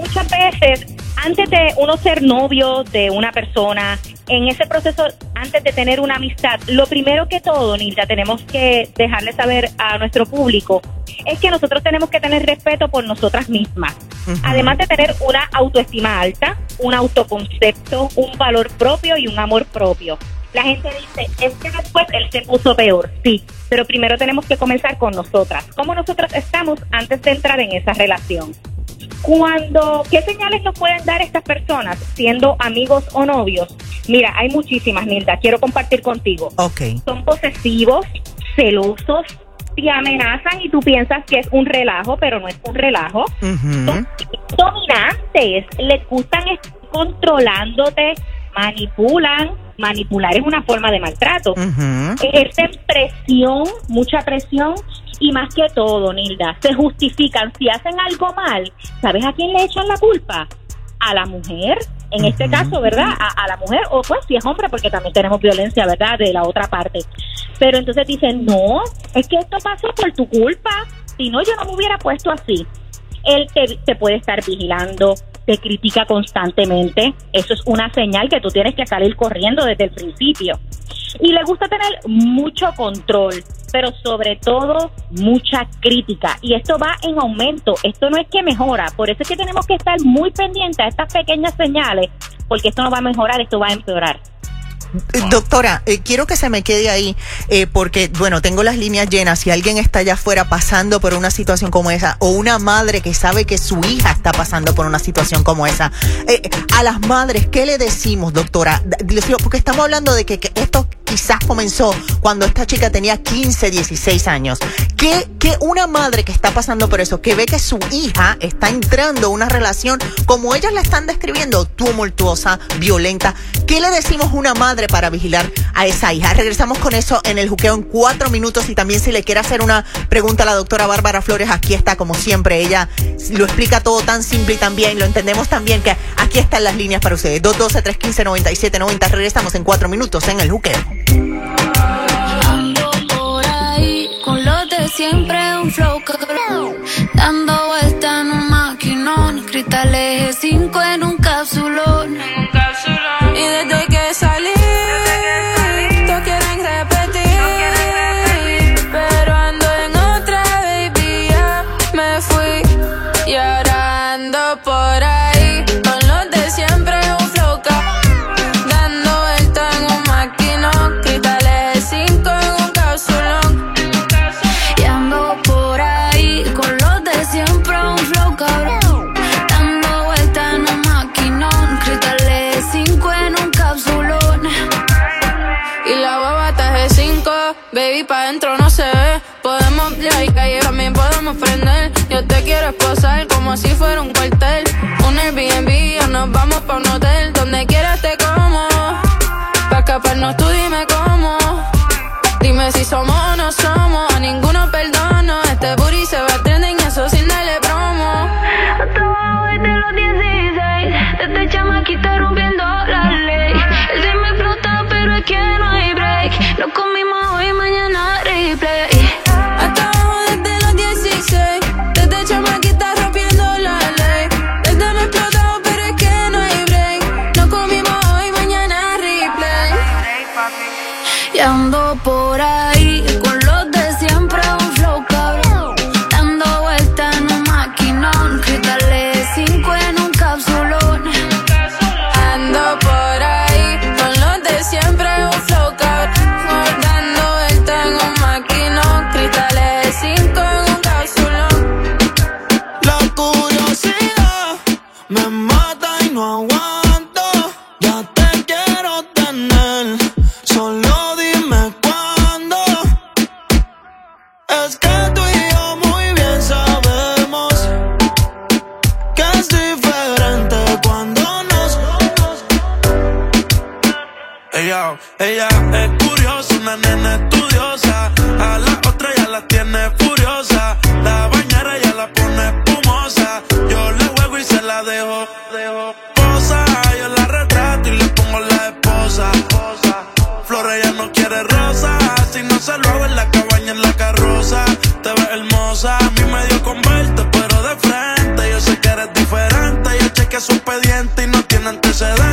Muchas veces, antes de uno ser novio de una persona, en ese proceso, antes de tener una amistad, lo primero que todo, Nilda, tenemos que dejarle saber a nuestro público es que nosotros tenemos que tener respeto por nosotras mismas. Además de tener una autoestima alta, un autoconcepto, un valor propio y un amor propio. La gente dice, es que después él se puso peor, sí, pero primero tenemos que comenzar con nosotras. ¿Cómo nosotras estamos antes de entrar en esa relación? Cuando, ¿qué señales nos pueden dar estas personas siendo amigos o novios? Mira, hay muchísimas, Nilda, quiero compartir contigo. Ok. Son posesivos, celosos, te amenazan y tú piensas que es un relajo, pero no es un relajo. Dominantes, les gustan estar controlándote, manipulan. Manipular es una forma de maltrato. Ejercen presión, mucha presión y más que todo, Nilda, se justifican. Si hacen algo mal, ¿sabes a quién le echan la culpa? A la mujer, en este caso, ¿verdad? A, a la mujer, o pues si es hombre, porque también tenemos violencia, ¿verdad? De la otra parte. Pero entonces dicen, no, es que esto pasó por tu culpa. Si no, yo no me hubiera puesto así. Él te, te puede estar vigilando, te critica constantemente. Eso es una señal que tú tienes que salir corriendo desde el principio. Y le gusta tener mucho control. Pero sobre todo mucha crítica. Y esto va en aumento, esto no es que mejora, por eso es que tenemos que estar muy pendientes a estas pequeñas señales, porque esto no va a mejorar, esto va a empeorar. Eh, Doctora, eh, quiero que se me quede ahí, eh, porque, bueno, tengo las líneas llenas. Si alguien está allá afuera pasando por una situación como esa, o una madre que sabe que su hija está pasando por una situación como esa, a las madres, ¿qué le decimos, doctora? Porque estamos hablando de que, que esto quizás comenzó cuando esta chica tenía 15, 16 años. ¿Qué, qué una madre que está pasando por eso, que ve que su hija está entrando a una relación como ellas la están describiendo, tumultuosa, violenta, ¿qué le decimos a una madre para vigilar a esa hija? Regresamos con eso en el juqueo en cuatro minutos y también si le quiere hacer una pregunta a la doctora Bárbara Flores, aquí está como siempre, ella lo explica todo tan simple y tan bien, lo entendemos también que aquí están las líneas para ustedes, 212-315-9790, regresamos en cuatro minutos en el juqueo. Ando por ahí con los de siempre, un flow. Dando vuelta en un maquinón, cristales 5 en un cápsulón. 5, baby, pa' dentro no se ve. Podemos y calle, también podemos prender. Yo te quiero esposar como si fuera un cuartel. Un Airbnb o nos vamos pa' un hotel. Donde quieras te como. Pa' escaparnos tú dime cómo. Dime si somos o no somos. A ninguno perdono. Este booty se ve break. Yo chequeé su expediente y no tiene antecedentes.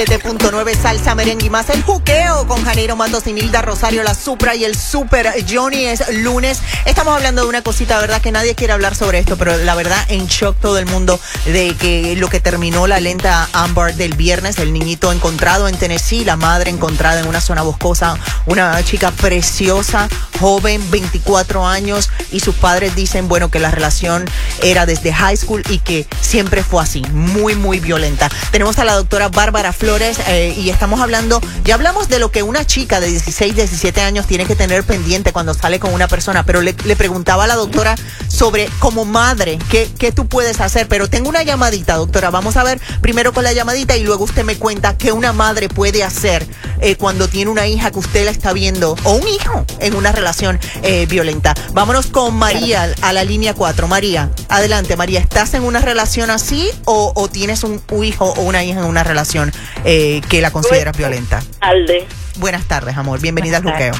97.9 Salsa Merengue más el juqueo con Janeiro Matos y Nilda Rosario, la Supra y el Super Johnny. Es lunes. Estamos hablando de una cosita, ¿verdad? Que nadie quiere hablar sobre esto, pero la verdad, en shock todo el mundo de que lo que terminó la lenta Amber del viernes, el niñito encontrado en Tennessee, la madre encontrada en una zona boscosa, una chica preciosa, joven, 24 años, y sus padres dicen, bueno, que la relación era desde high school y que siempre fue así, muy, muy violenta. Tenemos a la doctora Bárbara Flores eh, y estamos hablando, ya hablamos de lo que una chica de 16, 17 años tiene que tener pendiente cuando sale con una persona, pero le, le preguntaba a la doctora sobre como madre, ¿qué, qué tú puedes hacer. Pero tengo una llamadita, doctora. Vamos a ver primero con la llamadita y luego usted me cuenta qué una madre puede hacer eh, cuando tiene una hija que usted la está viendo o un hijo en una relación eh, violenta. Vámonos con María a la línea 4. María, adelante, María. ¿Estás en una relación así o, o tienes un, un hijo o una hija en una relación eh, que la consideras violenta? Alde. Buenas tardes, amor. Bienvenida al juqueo.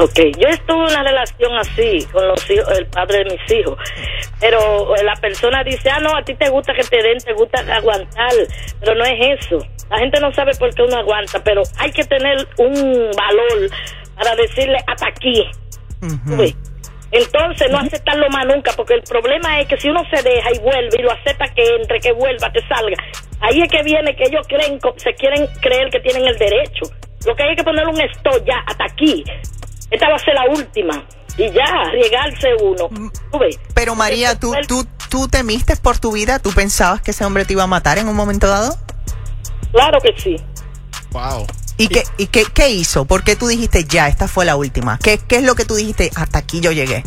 Ok, yo estuve en una relación así con los hijos, el padre de mis hijos, pero la persona dice, ah, no, a ti te gusta que te den, te gusta aguantar, pero no es eso. La gente no sabe por qué uno aguanta, pero hay que tener un valor para decirle hasta aquí. Entonces no aceptarlo más nunca, porque el problema es que si uno se deja y vuelve y lo acepta que entre, que vuelva, que salga, ahí es que viene que ellos creen, se quieren creer que tienen el derecho. Lo que hay que poner un stop ya, hasta aquí. Esta va a ser la última. Y ya, arriesgarse uno. ¿Tú ves? Pero María, ¿tú, tú, ¿tú temiste por tu vida? ¿Tú pensabas que ese hombre te iba a matar en un momento dado? Claro que sí. Wow. ¿Y, qué, y qué, qué hizo? ¿Por qué tú dijiste ya, esta fue la última? ¿Qué, ¿Qué es lo que tú dijiste? Hasta aquí yo llegué.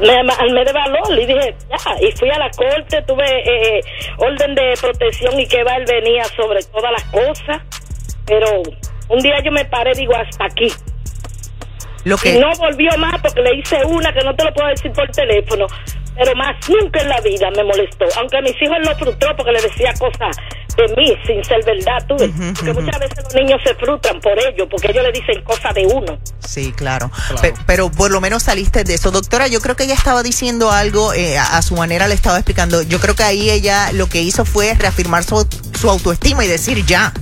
Me, me de valor y dije, ya, y fui a la corte, tuve eh, orden de protección y que va él venía sobre todas las cosas, pero un día yo me paré, digo, hasta aquí. Lo que- Y no volvió más porque le hice una que no te lo puedo decir por teléfono, pero más nunca en la vida me molestó, aunque a mis hijos lo frustró porque le decía cosas de mí sin ser verdad, tú ves. porque muchas veces los niños se frustran por ello, porque ellos le dicen cosas de uno. Sí, claro. Pe- Pero, por lo menos saliste de eso. Doctora, yo creo que ella estaba diciendo algo, eh, a, a su manera le estaba explicando. Yo creo que ahí ella lo que hizo fue reafirmar su, su autoestima y decir ya,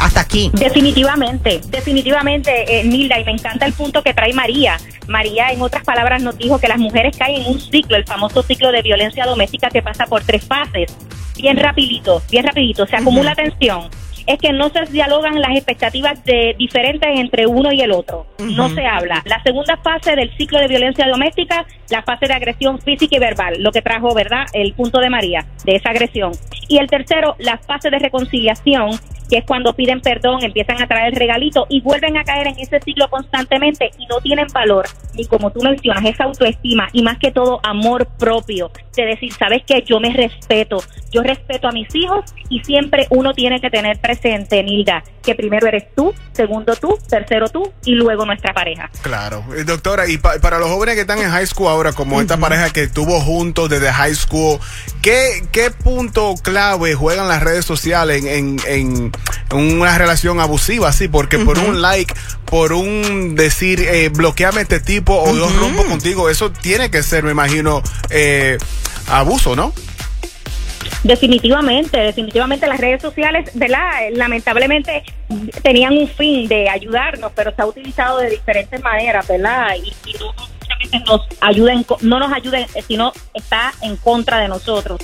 hasta aquí. Definitivamente, definitivamente, eh, Nilda, y me encanta el punto que trae María. María, en otras palabras, nos dijo que las mujeres caen en un ciclo, el famoso ciclo de violencia doméstica que pasa por tres fases. Bien rapidito, bien rapidito, se acumula tensión. Es que no se dialogan las expectativas de diferentes entre uno y el otro. No se habla. La segunda fase del ciclo de violencia doméstica, la fase de agresión física y verbal, lo que trajo, ¿verdad? El punto de María, de esa agresión. Y el tercero, la fase de reconciliación, que es cuando piden perdón, empiezan a traer regalito y vuelven a caer en ese ciclo constantemente y no tienen valor, ni como tú mencionas, esa autoestima y más que todo amor propio, de decir, ¿sabes qué? Yo me respeto, yo respeto a mis hijos y siempre uno tiene que tener presente, Nilda, que primero eres tú, segundo tú, tercero tú y luego nuestra pareja. Claro. Eh, doctora, y pa- para los jóvenes que están en high school ahora, como esta pareja que estuvo juntos desde high school, ¿qué, qué punto clave juegan las redes sociales en, en, en- en una relación abusiva? Sí, porque por un like, por un decir, eh, bloqueame este tipo o yo rompo contigo, eso tiene que ser, me imagino, eh, abuso, ¿no? Definitivamente, definitivamente las redes sociales, ¿verdad? Lamentablemente tenían un fin de ayudarnos, pero se ha utilizado de diferentes maneras, ¿verdad? Y, y no veces nos ayuda, en no nos ayuda, eh, sino está en contra de nosotros.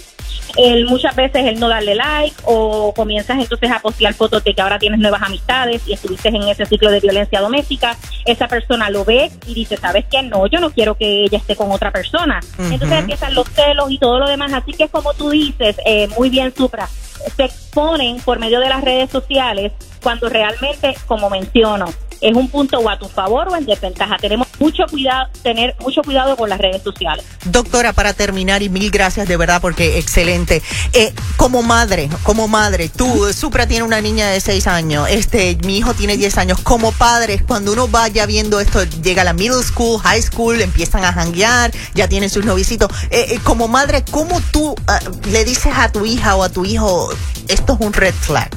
El, muchas veces el no darle like o comienzas entonces a postear fotos de que ahora tienes nuevas amistades y estuviste en ese ciclo de violencia doméstica, esa persona lo ve y dice, ¿sabes qué? No, yo no quiero que ella esté con otra persona. Entonces Ujú. empiezan los celos y todo lo demás. Así que como tú dices, eh, muy bien, Supra, se exponen por medio de las redes sociales cuando realmente, como menciono, es un punto o a tu favor o en desventaja. Tenemos mucho cuidado, tener mucho cuidado con las redes sociales. Doctora, para terminar, y mil gracias de verdad porque excelente. Eh, como madre, como madre, tú, Supra tiene una niña de 6 años, este, mi hijo tiene 10 años. Como padres, cuando uno vaya viendo esto, llega a la middle school, high school, empiezan a janguear, ya tienen sus novicitos. Eh, eh, como madre, ¿cómo tú ah, le dices a tu hija o a tu hijo, esto es un red flag?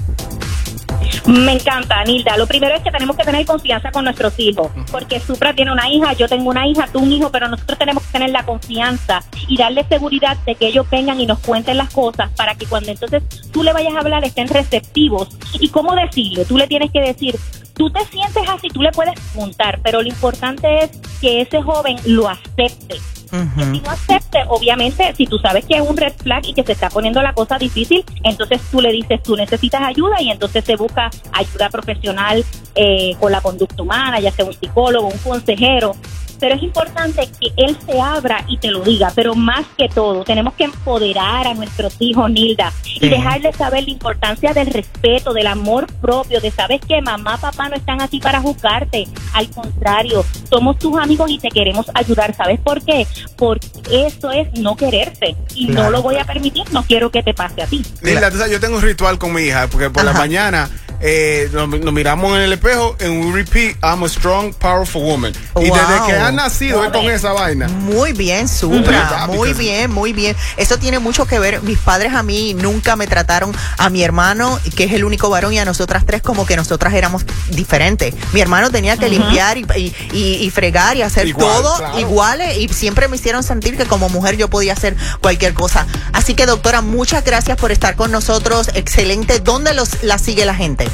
Me encanta, Nilda. Lo primero es que tenemos que tener confianza con nuestros hijos, porque Supra tiene una hija, yo tengo una hija, tú un hijo, pero nosotros tenemos que tener la confianza y darle seguridad de que ellos vengan y nos cuenten las cosas para que cuando entonces tú le vayas a hablar estén receptivos. ¿Y cómo decirle? Tú le tienes que decir, tú te sientes así, tú le puedes preguntar, pero lo importante es que ese joven lo acepte. Si no acepte, obviamente, si tú sabes que es un red flag y que se está poniendo la cosa difícil, entonces tú le dices, tú necesitas ayuda y entonces se busca ayuda profesional eh, con la conducta humana, ya sea un psicólogo, un consejero. Pero es importante que él se abra y te lo diga, pero más que todo, tenemos que empoderar a nuestros hijos, Nilda, y Ujú. dejarles saber la importancia del respeto, del amor propio, de saber que mamá, papá no están así para juzgarte, al contrario, somos tus amigos y te queremos ayudar, ¿sabes por qué? Porque eso es no quererse y no lo voy a permitir, no quiero que te pase a ti. Nilda, tú sabes, yo tengo un ritual con mi hija, porque por la mañana eh, nos, nos miramos en el espejo and we repeat, I'm a strong, powerful woman. Y desde que ha nacido es con esa vaina. Muy bien, Supra. Muy bien, muy bien. Eso tiene mucho que ver. Mis padres a mí nunca me trataron a mi hermano, que es el único varón, y a nosotras tres como que nosotras éramos diferentes. Mi hermano tenía que limpiar y, y- y- y fregar y hacer Igual, todo claro. iguales y siempre me hicieron sentir que como mujer yo podía hacer cualquier cosa. Así que doctora, muchas gracias por estar con nosotros. Excelente. ¿Dónde los, la sigue la gente?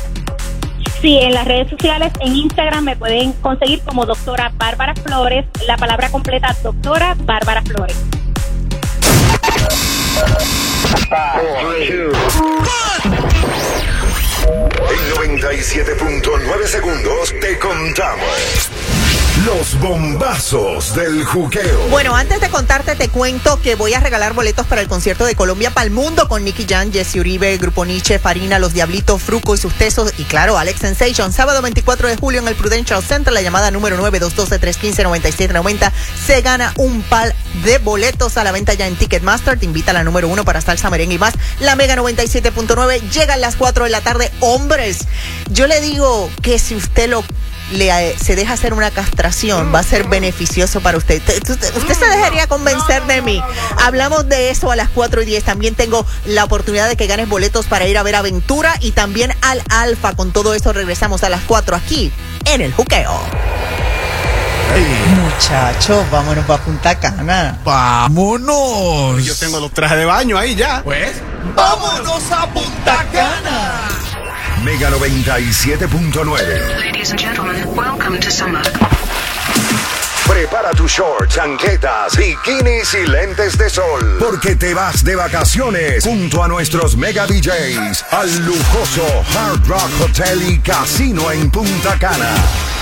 Sí, en las redes sociales, en Instagram me pueden conseguir como doctora Bárbara Flores, la palabra completa doctora Bárbara Flores. En 97.9 segundos te contamos los bombazos del juqueo. Bueno, antes de contarte, te cuento que voy a regalar boletos para el concierto de Colombia para el Mundo con Nicky Jan, Jesse Uribe, Grupo Nietzsche, Farina, Los Diablitos, Fruco y sus tesos y claro, Alex Sensation. Sábado 24 de julio en el Prudential Center, la llamada número 9-212-315-9790. Se gana un pal de boletos a la venta ya en Ticketmaster. Te invita a la número uno para salsa, merengue y más. La Mega 97.9 llega a las 4 de la tarde. Hombres, yo le digo que si usted lo le, eh, se deja hacer una castración, va a ser beneficioso para usted. Te- Usted, usted se dejaría convencer de mí. Hablamos de eso a las 4 y 10. También tengo la oportunidad de que ganes boletos para ir a ver Aventura y también al Alfa. Con todo eso regresamos a las 4 aquí en el Juqueo. Muchachos, vámonos para Punta Cana. ¡Vámonos! Yo tengo los trajes de baño ahí ya. Pues. ¡Vámonos a Punta Cana! Mega 97.9. Ladies and gentlemen, welcome to summer. Prepara tus shorts, chanquetas, bikinis y lentes de sol. Porque te vas de vacaciones junto a nuestros mega DJs al lujoso Hard Rock Hotel y Casino en Punta Cana.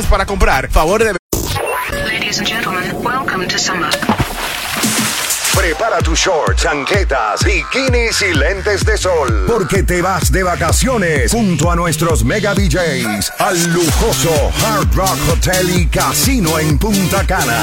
para comprar. Favor de Ladies and gentlemen, welcome to summer. Prepara tus shorts, chanquetas, bikinis y lentes de sol. Porque te vas de vacaciones junto a nuestros mega DJs al lujoso Hard Rock Hotel y Casino en Punta Cana.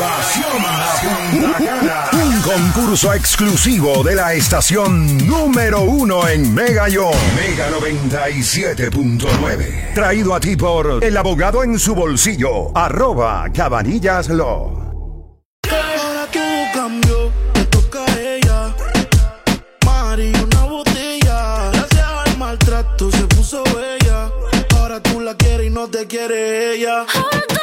a Punta Cana. Un concurso exclusivo de la estación número uno en Mega York. Mega 97.9. Traído a ti por el abogado en su bolsillo. Arroba Cabanillas Law. Ahora todo cambió, le toca a ella. Mari, una botella. Gracias al maltrato se puso bella. Ahora tú la quieres y no te quiere ella. Ahora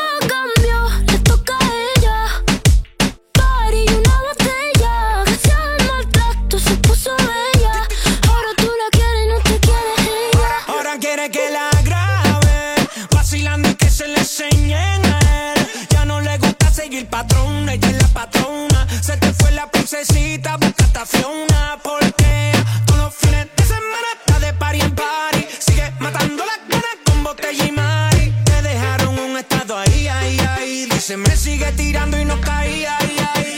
seguir patrón, ella es la patrona. Se te fue la princesita, busca esta Fiona, porque todos los fines de semana está de party en party. Sigue matando las ganas con botella y mari. Te dejaron un estado ahí, ahí, ahí. Dice, me sigue tirando y no caía.